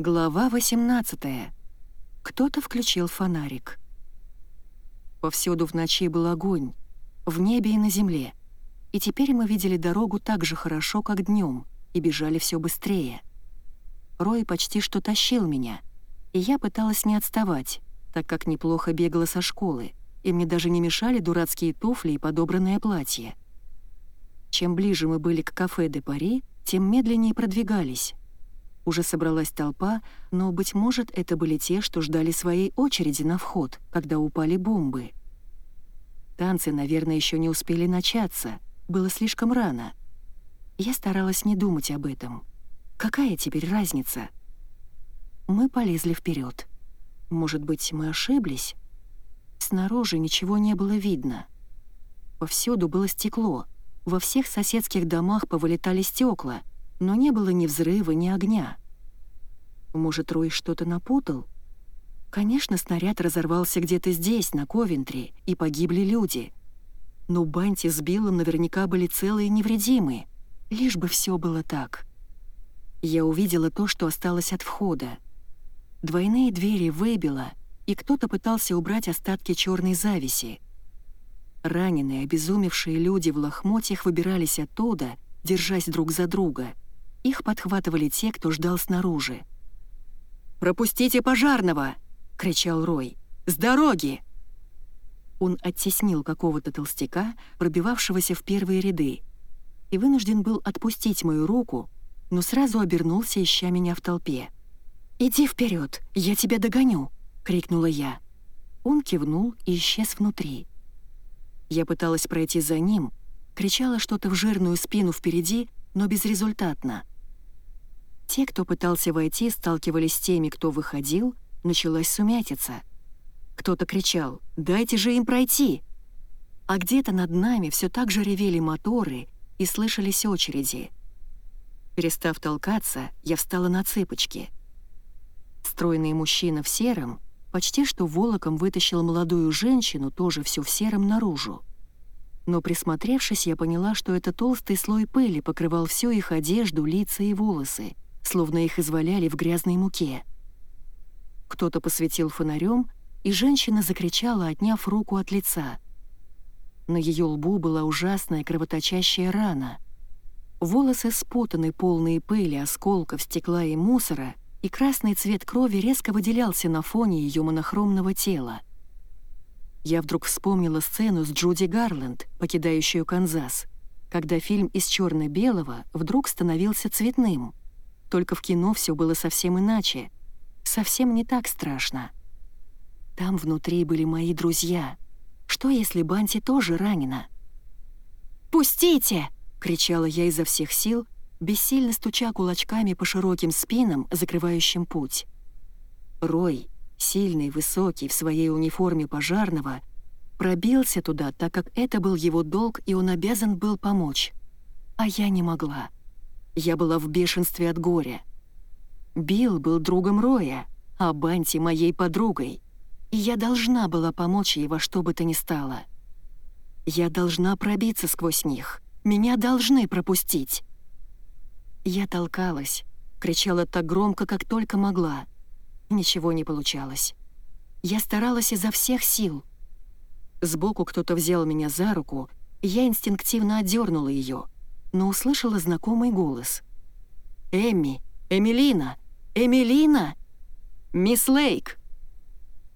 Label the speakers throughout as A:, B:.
A: Глава 18. Кто-то включил фонарик. Повсюду в ночи был огонь, в небе и на земле. И теперь мы видели дорогу так же хорошо, как днем, и бежали все быстрее. Рой почти что тащил меня, и я пыталась не отставать, так как неплохо бегала со школы, и мне даже не мешали дурацкие туфли и подобранное платье. Чем ближе мы были к кафе де Пари, тем медленнее продвигались, уже собралась толпа, но, быть может, это были те, что ждали своей очереди на вход, когда упали бомбы. Танцы, наверное, еще не успели начаться, было слишком рано. Я старалась не думать об этом. Какая теперь разница? Мы полезли вперед. Может быть, мы ошиблись? Снаружи ничего не было видно. Повсюду было стекло. Во всех соседских домах повылетали стекла — но не было ни взрыва, ни огня. Может, Рой что-то напутал? Конечно, снаряд разорвался где-то здесь, на Ковентри, и погибли люди. Но Банти с Биллом наверняка были целые и невредимые, лишь бы все было так. Я увидела то, что осталось от входа. Двойные двери выбило, и кто-то пытался убрать остатки черной зависи. Раненые, обезумевшие люди в лохмотьях выбирались оттуда, держась друг за друга — их подхватывали те, кто ждал снаружи. «Пропустите пожарного!» — кричал Рой. «С дороги!» Он оттеснил какого-то толстяка, пробивавшегося в первые ряды, и вынужден был отпустить мою руку, но сразу обернулся, ища меня в толпе. «Иди вперед, я тебя догоню!» — крикнула я. Он кивнул и исчез внутри. Я пыталась пройти за ним, кричала что-то в жирную спину впереди, но безрезультатно. Те, кто пытался войти, сталкивались с теми, кто выходил, началась сумятица. Кто-то кричал «Дайте же им пройти!» А где-то над нами все так же ревели моторы и слышались очереди. Перестав толкаться, я встала на цыпочки. Стройный мужчина в сером почти что волоком вытащил молодую женщину, тоже всю в сером, наружу но присмотревшись, я поняла, что это толстый слой пыли покрывал всю их одежду, лица и волосы, словно их изваляли в грязной муке. Кто-то посветил фонарем, и женщина закричала, отняв руку от лица. На ее лбу была ужасная кровоточащая рана. Волосы спутаны, полные пыли, осколков, стекла и мусора, и красный цвет крови резко выделялся на фоне ее монохромного тела. Я вдруг вспомнила сцену с Джуди Гарленд, покидающую Канзас, когда фильм из черно белого вдруг становился цветным. Только в кино все было совсем иначе, совсем не так страшно. Там внутри были мои друзья. Что, если Банти тоже ранена? «Пустите!» — кричала я изо всех сил, бессильно стуча кулачками по широким спинам, закрывающим путь. Рой, сильный, высокий, в своей униформе пожарного, пробился туда, так как это был его долг, и он обязан был помочь. А я не могла. Я была в бешенстве от горя. Билл был другом Роя, а Банти — моей подругой. И я должна была помочь ей во что бы то ни стало. Я должна пробиться сквозь них. Меня должны пропустить. Я толкалась, кричала так громко, как только могла — Ничего не получалось. Я старалась изо всех сил. Сбоку кто-то взял меня за руку, я инстинктивно отдернула ее, но услышала знакомый голос. «Эмми! Эмилина! Эмилина! Мисс Лейк!»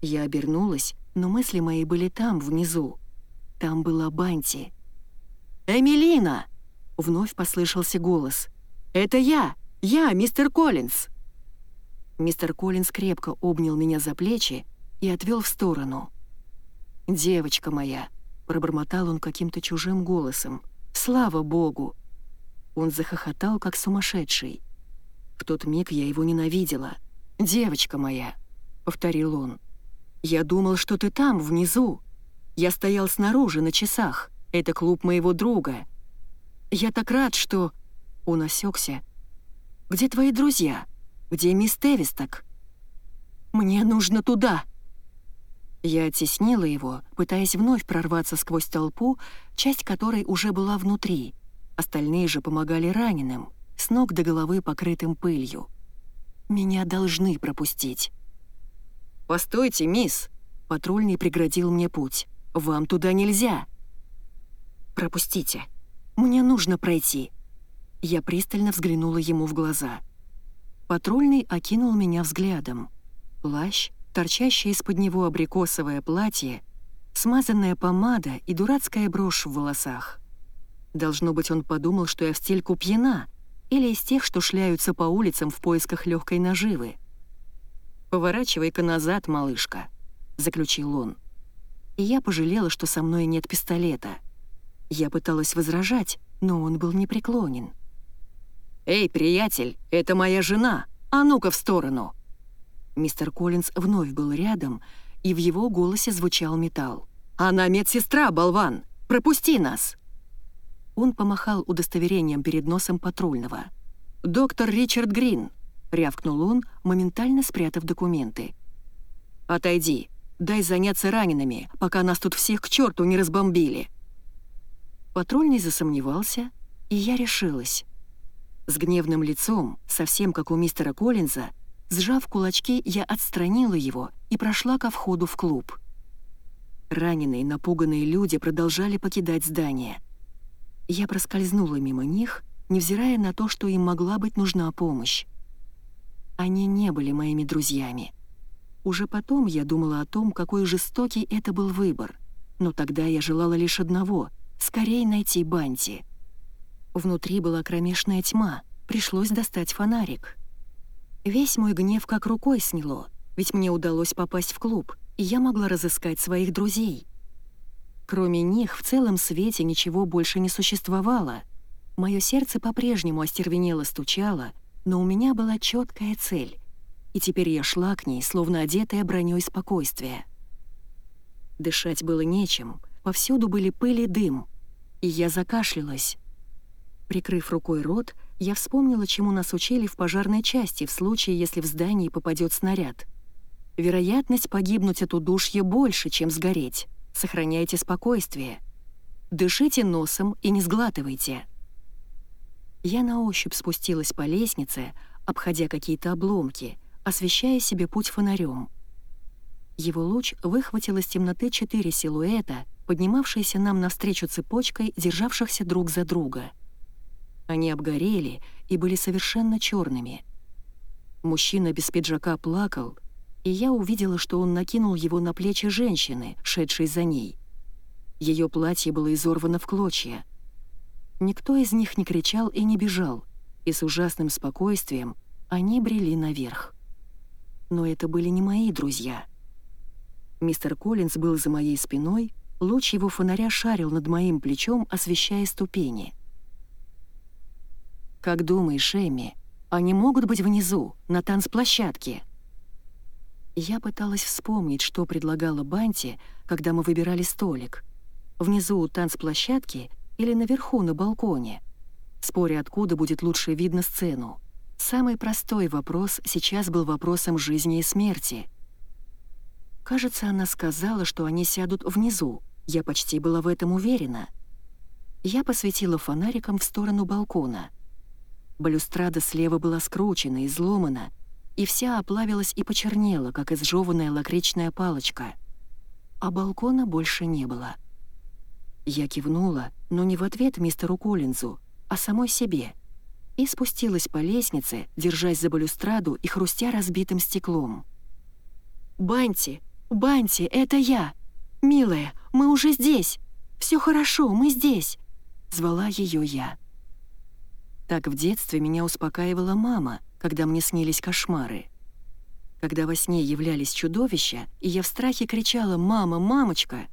A: Я обернулась, но мысли мои были там, внизу. Там была Банти. «Эмилина!» — вновь послышался голос. «Это я! Я, мистер Коллинз!» Мистер Коллинз крепко обнял меня за плечи и отвел в сторону. «Девочка моя», — пробормотал он каким-то чужим голосом, — «слава богу!» Он захохотал, как сумасшедший. В тот миг я его ненавидела. «Девочка моя», — повторил он, — «я думал, что ты там, внизу. Я стоял снаружи, на часах. Это клуб моего друга. Я так рад, что...» Он осекся. «Где твои друзья?» Где мисс Тевисток?» «Мне нужно туда!» Я оттеснила его, пытаясь вновь прорваться сквозь толпу, часть которой уже была внутри. Остальные же помогали раненым, с ног до головы покрытым пылью. Меня должны пропустить.
B: «Постойте, мисс!»
A: Патрульный преградил мне путь. «Вам туда нельзя!»
B: «Пропустите!
A: Мне нужно пройти!» Я пристально взглянула ему в глаза. Патрульный окинул меня взглядом. Плащ, торчащее из-под него абрикосовое платье, смазанная помада и дурацкая брошь в волосах. Должно быть, он подумал, что я в стельку пьяна или из тех, что шляются по улицам в поисках легкой наживы. «Поворачивай-ка назад, малышка», — заключил он. И я пожалела, что со мной нет пистолета. Я пыталась возражать, но он был непреклонен. «Эй, приятель, это моя жена! А ну-ка в сторону!» Мистер Коллинз вновь был рядом, и в его голосе звучал металл. «Она медсестра, болван! Пропусти нас!» Он помахал удостоверением перед носом патрульного. «Доктор Ричард Грин!» — рявкнул он, моментально спрятав документы. «Отойди, дай заняться ранеными, пока нас тут всех к черту не разбомбили!» Патрульный засомневался, и я решилась. С гневным лицом, совсем как у мистера Коллинза, сжав кулачки, я отстранила его и прошла ко входу в клуб. Раненые, напуганные люди продолжали покидать здание. Я проскользнула мимо них, невзирая на то, что им могла быть нужна помощь. Они не были моими друзьями. Уже потом я думала о том, какой жестокий это был выбор, но тогда я желала лишь одного — скорее найти Банти. Внутри была кромешная тьма, пришлось достать фонарик. Весь мой гнев как рукой сняло, ведь мне удалось попасть в клуб — и я могла разыскать своих друзей. Кроме них в целом свете ничего больше не существовало. Мое сердце по-прежнему остервенело стучало, но у меня была четкая цель, и теперь я шла к ней, словно одетая броней спокойствия. Дышать было нечем, повсюду были пыль и дым, и я закашлялась. Прикрыв рукой рот, я вспомнила, чему нас учили в пожарной части в случае, если в здании попадет снаряд — Вероятность погибнуть от удушья больше, чем сгореть. Сохраняйте спокойствие. Дышите носом и не сглатывайте. Я на ощупь спустилась по лестнице, обходя какие-то обломки, освещая себе путь фонарем. Его луч выхватил из темноты четыре силуэта, поднимавшиеся нам навстречу цепочкой, державшихся друг за друга. Они обгорели и были совершенно черными. Мужчина без пиджака плакал — и я увидела, что он накинул его на плечи женщины, шедшей за ней. Ее платье было изорвано в клочья. Никто из них не кричал и не бежал, и с ужасным спокойствием они брели наверх. Но это были не мои друзья. Мистер Коллинз был за моей спиной, луч его фонаря шарил над моим плечом, освещая ступени. «Как думаешь, Эми, они могут быть внизу, на танцплощадке?» Я пыталась вспомнить, что предлагала Банти, когда мы выбирали столик. Внизу у танцплощадки или наверху на балконе. Споря, откуда будет лучше видно сцену. Самый простой вопрос сейчас был вопросом жизни и смерти. Кажется, она сказала, что они сядут внизу. Я почти была в этом уверена. Я посветила фонариком в сторону балкона. Балюстрада слева была скручена, изломана, и вся оплавилась и почернела, как изжеванная лакричная палочка. А балкона больше не было. Я кивнула, но не в ответ мистеру Коллинзу, а самой себе, и спустилась по лестнице, держась за балюстраду и хрустя разбитым стеклом. «Банти! Банти, это я! Милая, мы уже здесь! Все хорошо, мы здесь!» — звала ее я. Так в детстве меня успокаивала мама — когда мне снились кошмары. Когда во сне являлись чудовища, и я в страхе кричала «Мама, мамочка!»,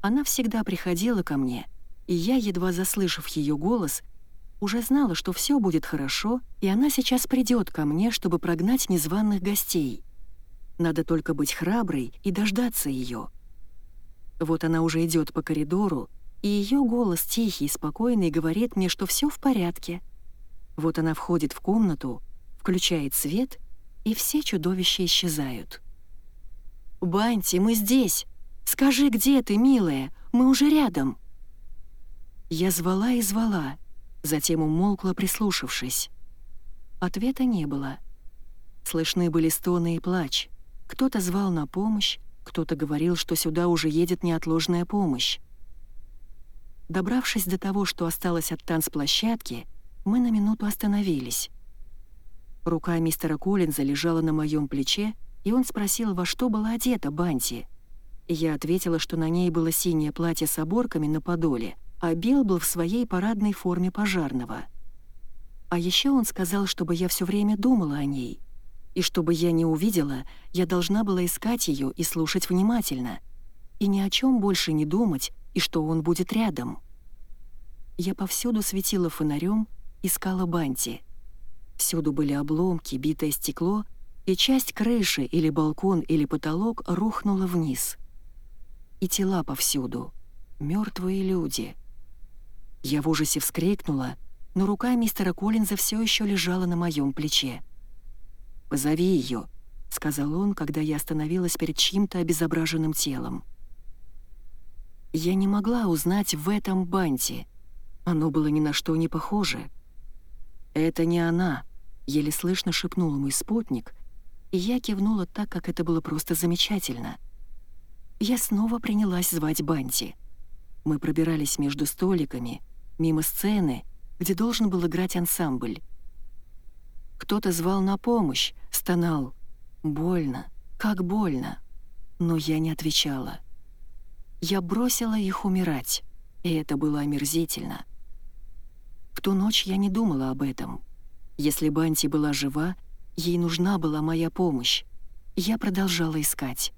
A: она всегда приходила ко мне, и я, едва заслышав ее голос, уже знала, что все будет хорошо, и она сейчас придет ко мне, чтобы прогнать незваных гостей. Надо только быть храброй и дождаться ее. Вот она уже идет по коридору, и ее голос тихий и спокойный говорит мне, что все в порядке. Вот она входит в комнату, включает свет, и все чудовища исчезают. «Банти, мы здесь! Скажи, где ты, милая? Мы уже рядом!» Я звала и звала, затем умолкла, прислушавшись. Ответа не было. Слышны были стоны и плач. Кто-то звал на помощь, кто-то говорил, что сюда уже едет неотложная помощь. Добравшись до того, что осталось от танцплощадки, мы на минуту остановились. Рука мистера Коллинза лежала на моем плече, и он спросил, во что была одета Банти. Я ответила, что на ней было синее платье с оборками на подоле, а Билл был в своей парадной форме пожарного. А еще он сказал, чтобы я все время думала о ней. И чтобы я не увидела, я должна была искать ее и слушать внимательно. И ни о чем больше не думать, и что он будет рядом. Я повсюду светила фонарем, искала Банти. Всюду были обломки, битое стекло, и часть крыши или балкон или потолок рухнула вниз. И тела повсюду. Мертвые люди. Я в ужасе вскрикнула, но рука мистера Коллинза все еще лежала на моем плече. «Позови ее», — сказал он, когда я остановилась перед чьим-то обезображенным телом. Я не могла узнать в этом банте. Оно было ни на что не похоже. «Это не она», — еле слышно шепнул мой спутник, и я кивнула так, как это было просто замечательно. Я снова принялась звать Банти. Мы пробирались между столиками, мимо сцены, где должен был играть ансамбль. Кто-то звал на помощь, стонал. Больно, как больно. Но я не отвечала. Я бросила их умирать, и это было омерзительно. В ту ночь я не думала об этом. Если Банти была жива, ей нужна была моя помощь. Я продолжала искать.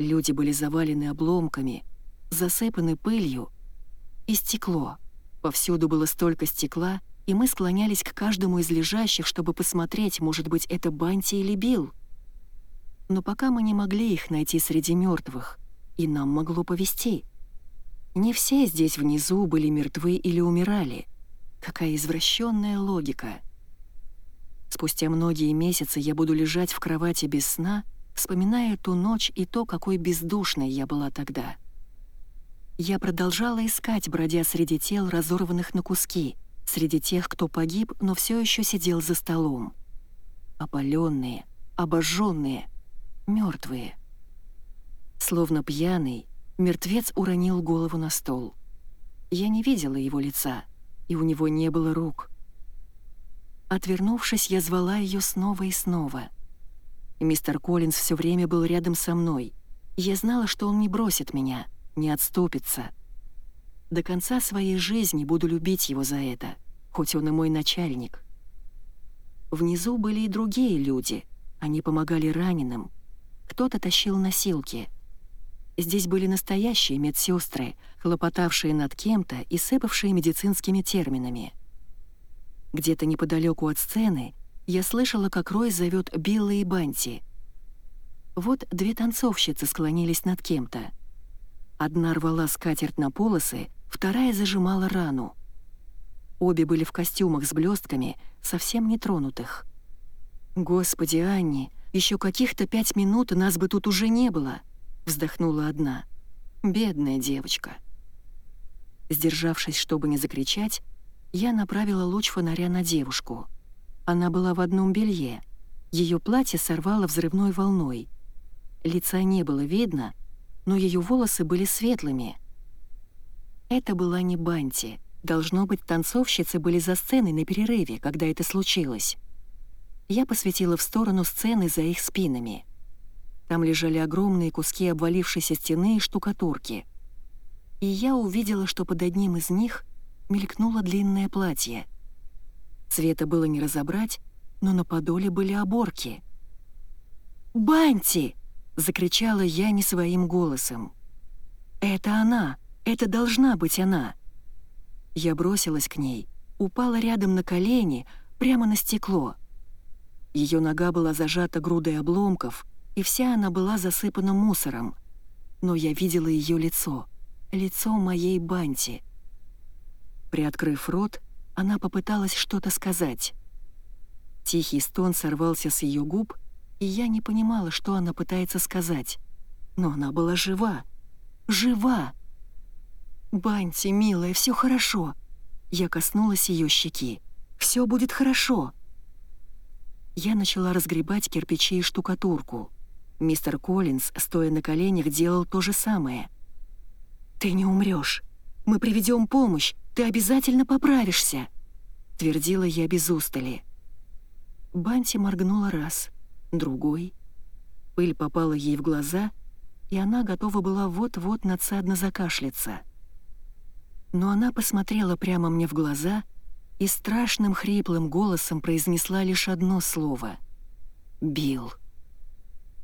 A: Люди были завалены обломками, засыпаны пылью и стекло. Повсюду было столько стекла, и мы склонялись к каждому из лежащих, чтобы посмотреть, может быть, это Банти или Билл. Но пока мы не могли их найти среди мертвых, и нам могло повести. Не все здесь внизу были мертвы или умирали. Какая извращенная логика. Спустя многие месяцы я буду лежать в кровати без сна, вспоминая ту ночь и то, какой бездушной я была тогда. Я продолжала искать, бродя среди тел, разорванных на куски — среди тех, кто погиб, но все еще сидел за столом. Опаленные, обожженные, мертвые. Словно пьяный, мертвец уронил голову на стол. Я не видела его лица, и у него не было рук. Отвернувшись, я звала ее снова и снова. Мистер Коллинз все время был рядом со мной. Я знала, что он не бросит меня, не отступится — до конца своей жизни буду любить его за это, хоть он и мой начальник. Внизу были и другие люди. Они помогали раненым. Кто-то тащил носилки. Здесь были настоящие медсестры, хлопотавшие над кем-то и сыпавшие медицинскими терминами. Где-то неподалеку от сцены я слышала, как Рой зовет Билла и Банти. Вот две танцовщицы склонились над кем-то. Одна рвала скатерть на полосы, вторая зажимала рану. Обе были в костюмах с блестками, совсем не тронутых. «Господи, Анни, еще каких-то пять минут нас бы тут уже не было», — вздохнула одна. «Бедная девочка». Сдержавшись, чтобы не закричать, я направила луч фонаря на девушку. Она была в одном белье. Ее платье сорвало взрывной волной. Лица не было видно, но ее волосы были светлыми — это была не Банти. Должно быть, танцовщицы были за сценой на перерыве, когда это случилось. Я посветила в сторону сцены за их спинами. Там лежали огромные куски обвалившейся стены и штукатурки. И я увидела, что под одним из них мелькнуло длинное платье. Цвета было не разобрать, но на подоле были оборки. «Банти!» — закричала я не своим голосом. «Это она!» Это должна быть она. Я бросилась к ней, упала рядом на колени, прямо на стекло. Ее нога была зажата грудой обломков, и вся она была засыпана мусором. Но я видела ее лицо, лицо моей Банти. Приоткрыв рот, она попыталась что-то сказать. Тихий стон сорвался с ее губ, и я не понимала, что она пытается сказать. Но она была жива. Жива! «Банти, милая, все хорошо!» Я коснулась ее щеки. «Все будет хорошо!» Я начала разгребать кирпичи и штукатурку. Мистер Коллинз, стоя на коленях, делал то же самое. «Ты не умрешь. Мы приведем помощь. Ты обязательно поправишься», — твердила я без устали. Банти моргнула раз, другой. Пыль попала ей в глаза, и она готова была вот-вот надсадно закашляться. Но она посмотрела прямо мне в глаза и страшным хриплым голосом произнесла лишь одно слово — «Билл».